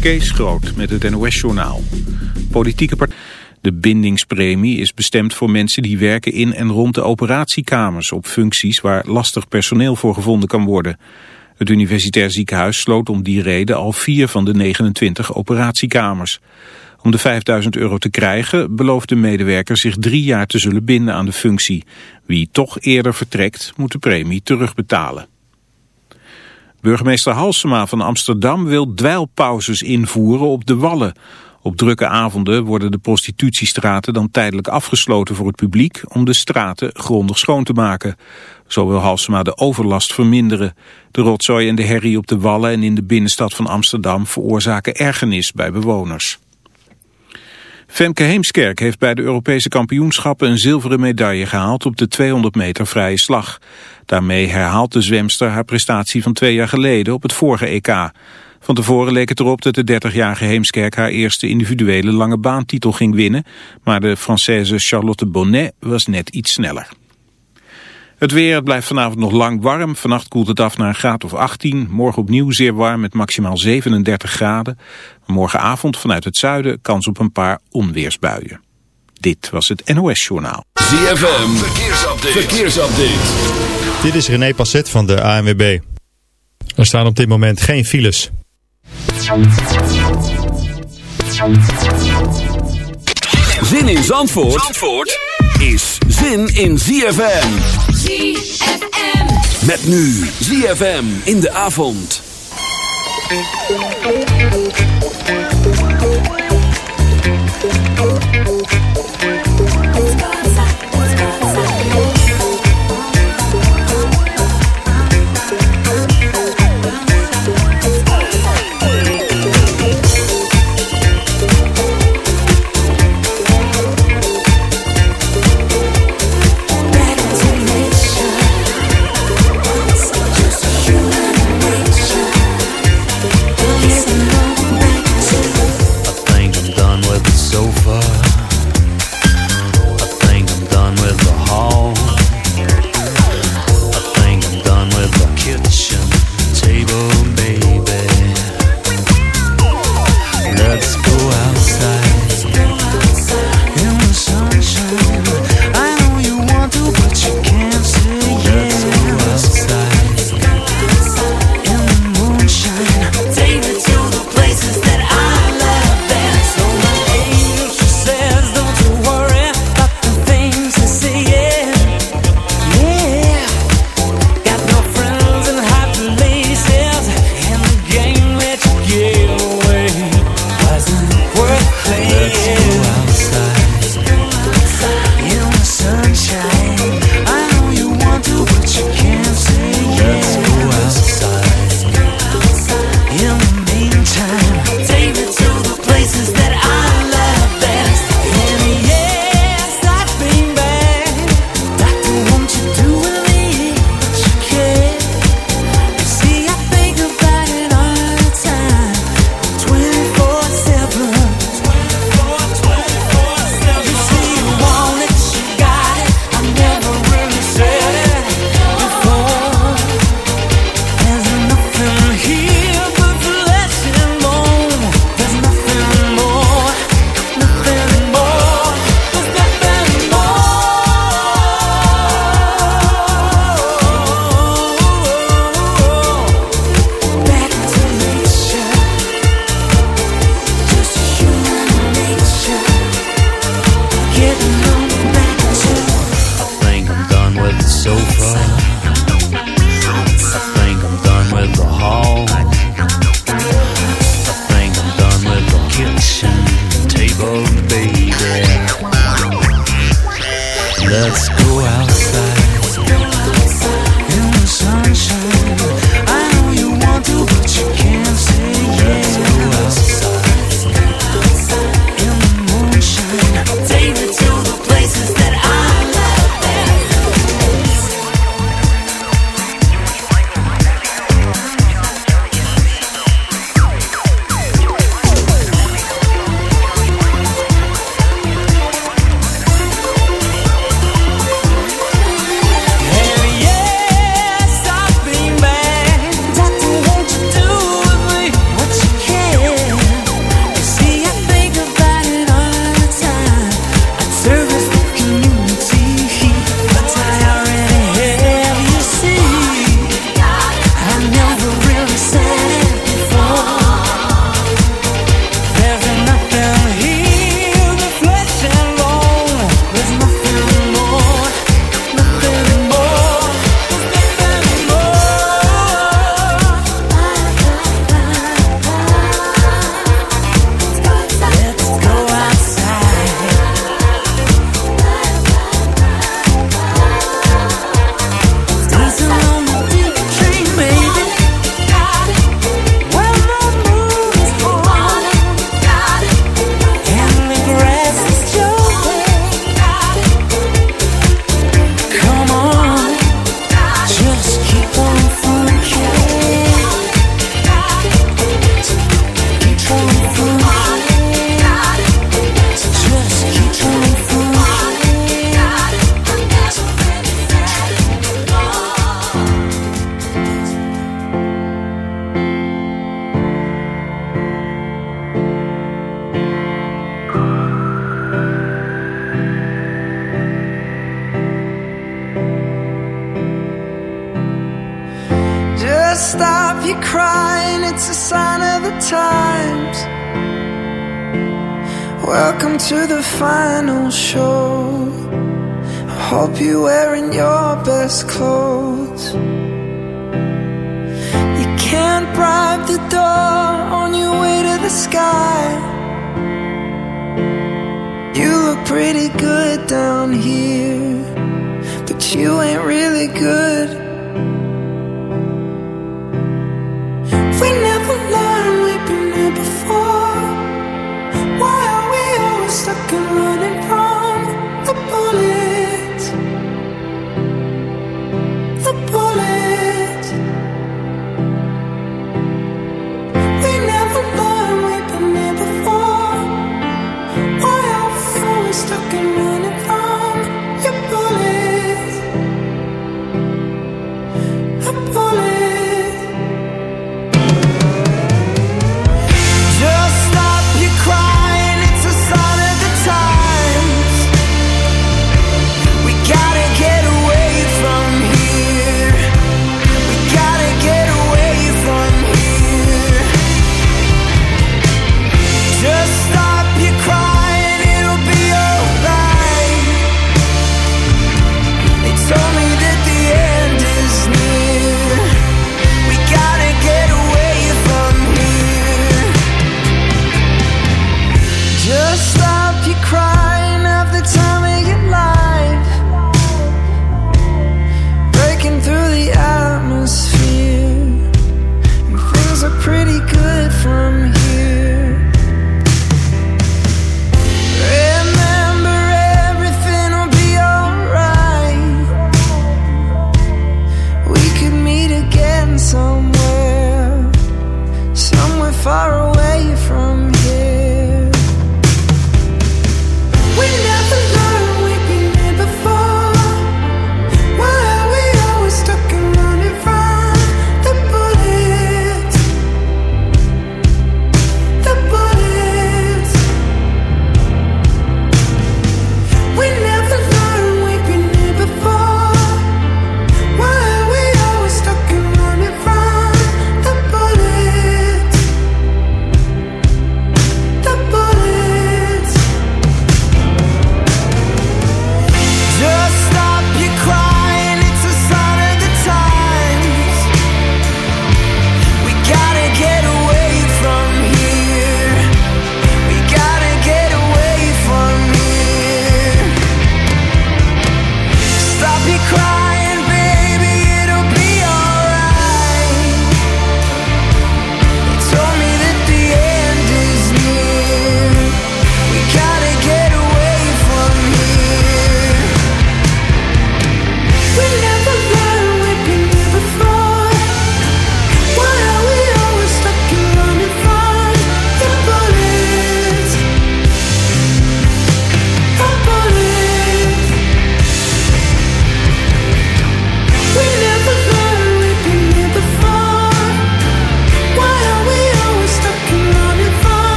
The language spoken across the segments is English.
Kees Groot met het NOS-journaal. Politieke partij. De bindingspremie is bestemd voor mensen die werken in en rond de operatiekamers... op functies waar lastig personeel voor gevonden kan worden. Het universitair ziekenhuis sloot om die reden al vier van de 29 operatiekamers. Om de 5000 euro te krijgen belooft de medewerker zich drie jaar te zullen binden aan de functie. Wie toch eerder vertrekt moet de premie terugbetalen. Burgemeester Halsema van Amsterdam wil dweilpauzes invoeren op de Wallen. Op drukke avonden worden de prostitutiestraten dan tijdelijk afgesloten voor het publiek om de straten grondig schoon te maken. Zo wil Halsema de overlast verminderen. De rotzooi en de herrie op de Wallen en in de binnenstad van Amsterdam veroorzaken ergernis bij bewoners. Femke Heemskerk heeft bij de Europese kampioenschappen een zilveren medaille gehaald op de 200 meter vrije slag. Daarmee herhaalt de zwemster haar prestatie van twee jaar geleden op het vorige EK. Van tevoren leek het erop dat de 30-jarige Heemskerk haar eerste individuele lange baantitel ging winnen, maar de Française Charlotte Bonnet was net iets sneller. Het weer blijft vanavond nog lang warm. Vannacht koelt het af naar een graad of 18. Morgen opnieuw zeer warm met maximaal 37 graden. Morgenavond vanuit het zuiden kans op een paar onweersbuien. Dit was het NOS Journaal. ZFM, verkeersupdate. verkeersupdate. Dit is René Passet van de ANWB. Er staan op dit moment geen files. Zin in Zandvoort? Zandvoort? is zin in ZFM. ZFM. Met nu ZFM in de avond.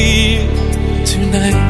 here tonight.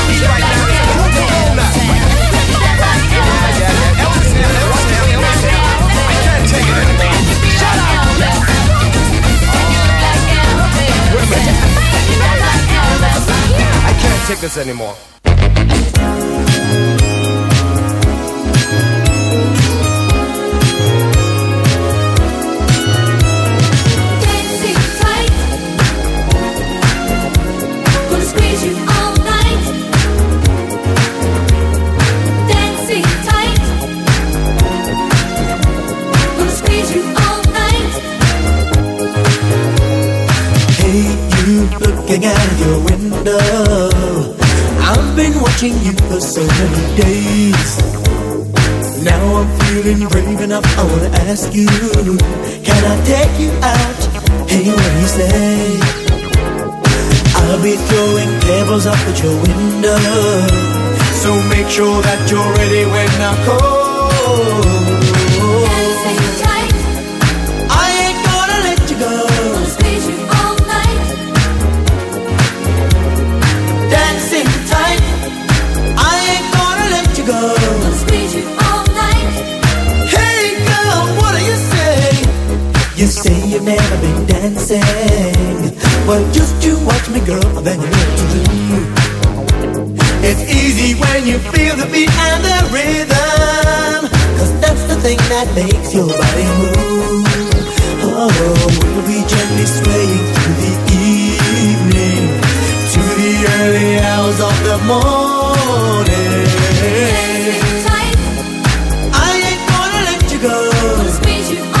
anymore. Wanna ask you, can I take you out? Hey, what do you say? I'll be throwing pebbles up at your window. squeeze you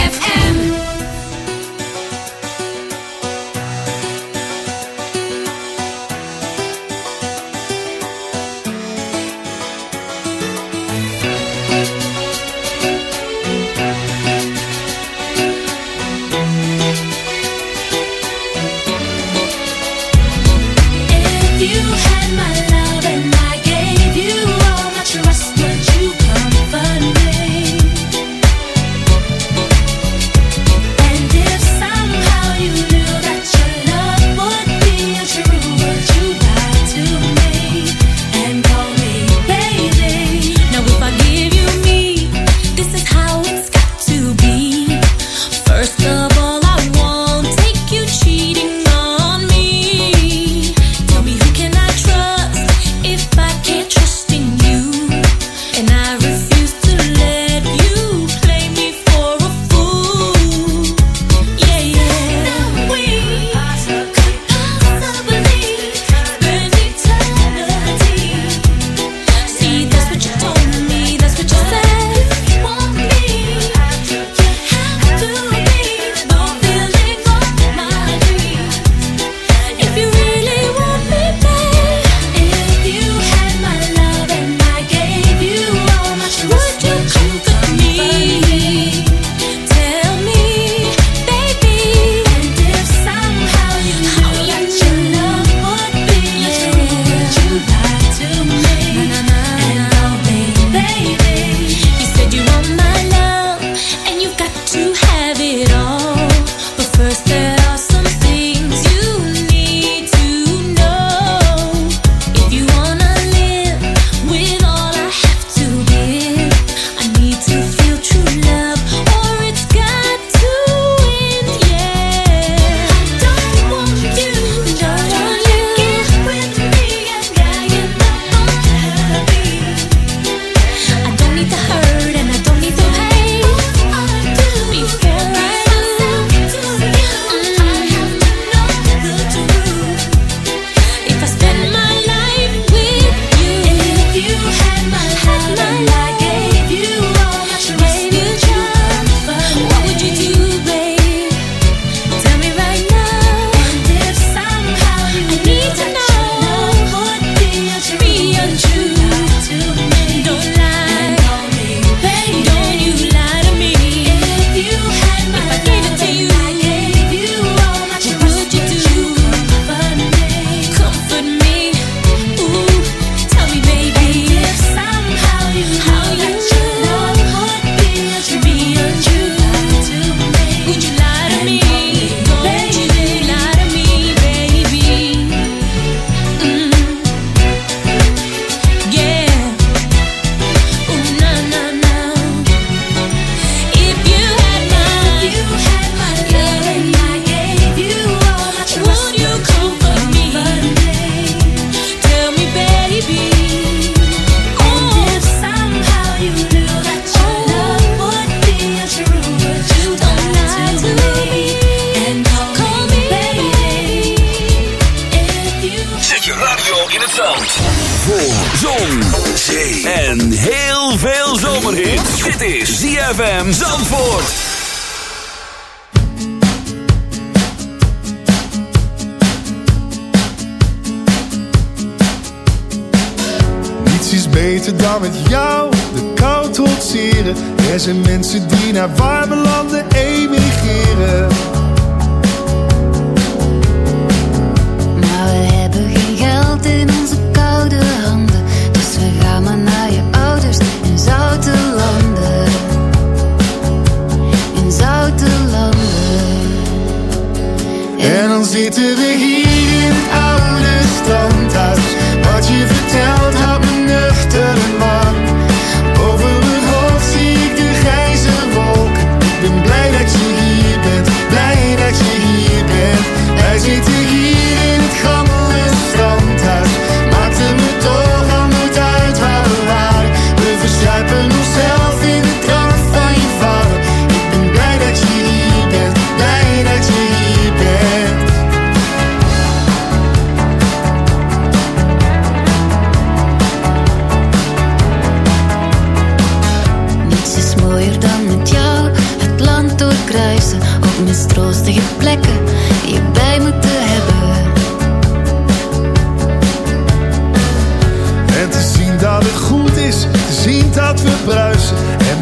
zijn mensen die naar warme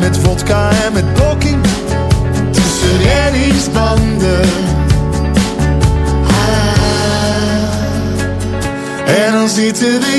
met vodka en met blokking tussen reddingsbanden. Ah. En dan zitten we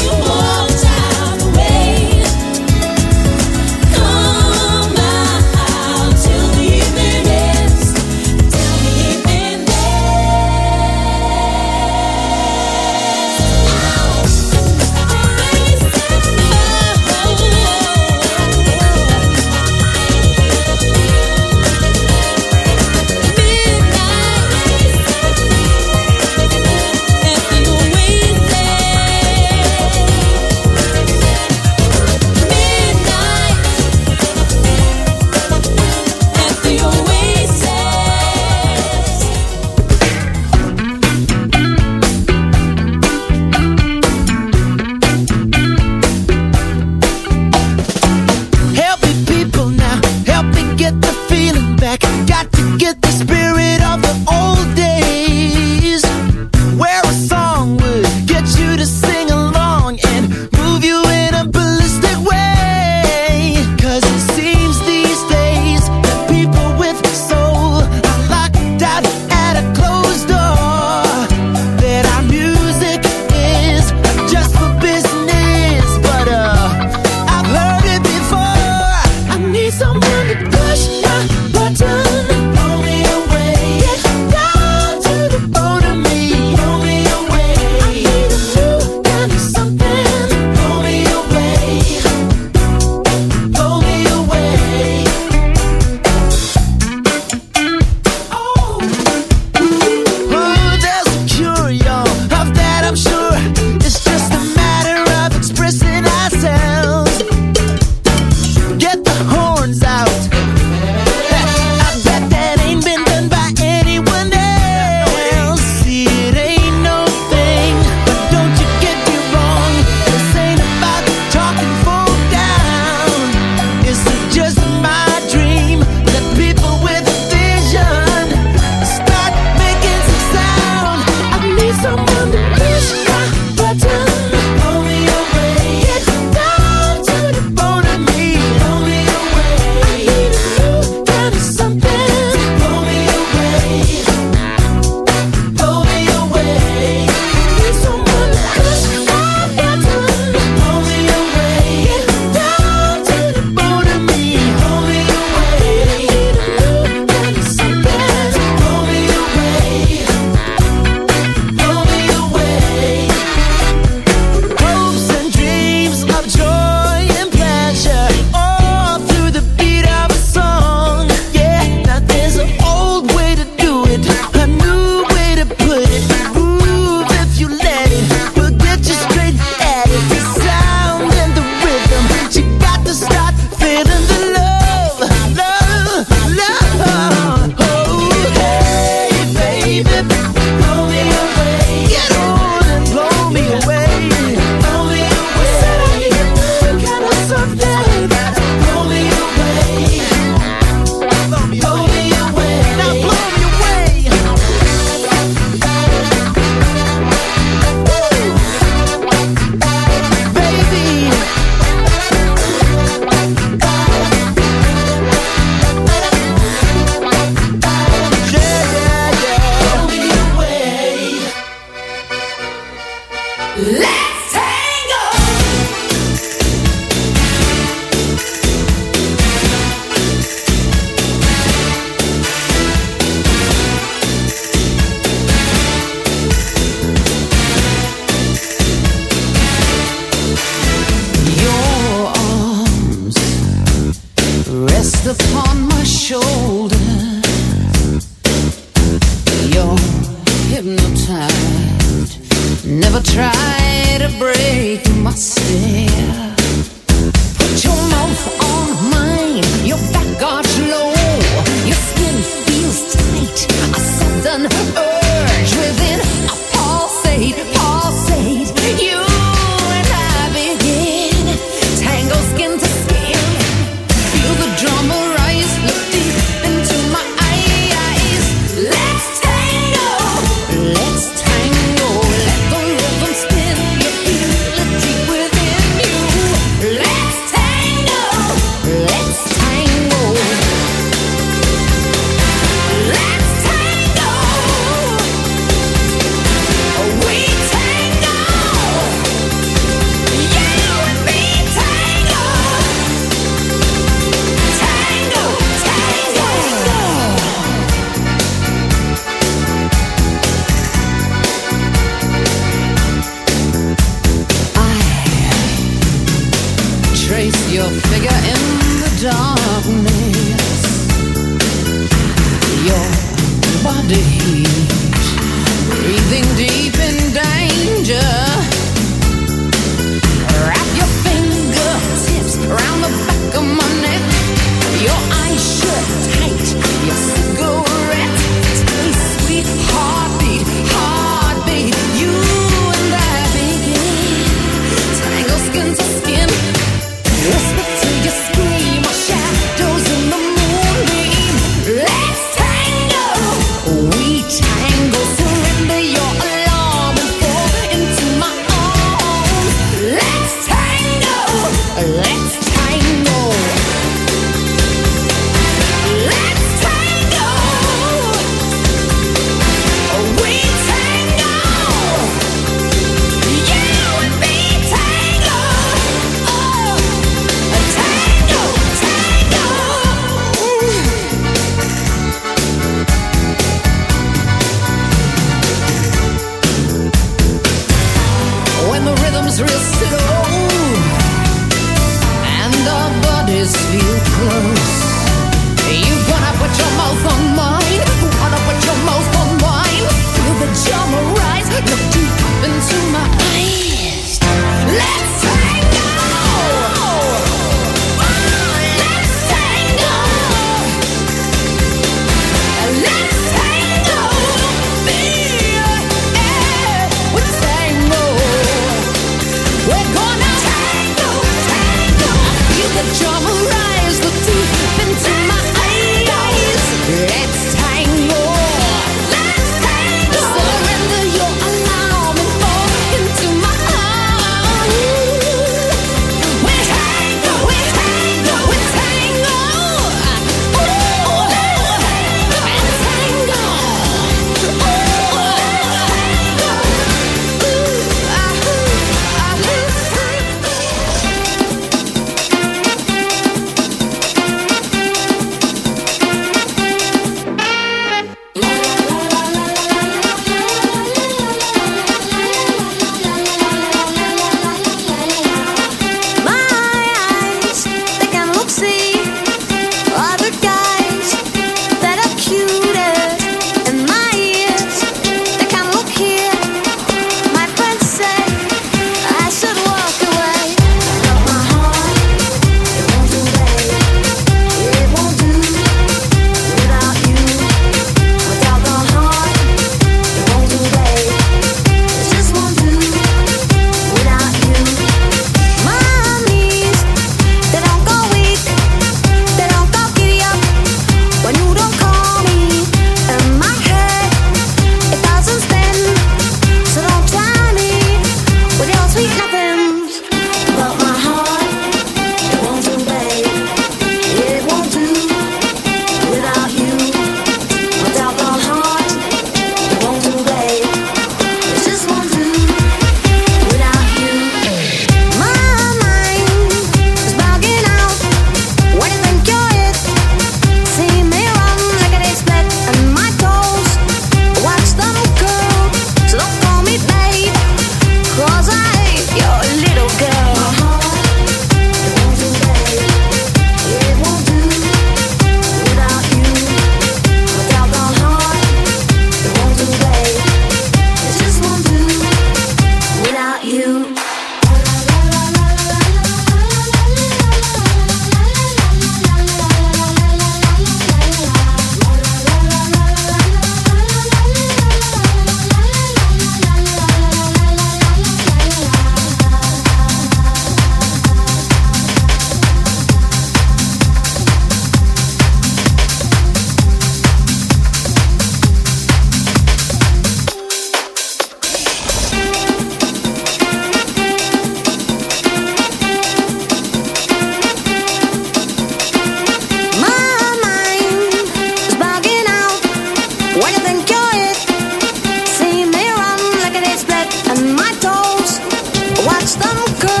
stanno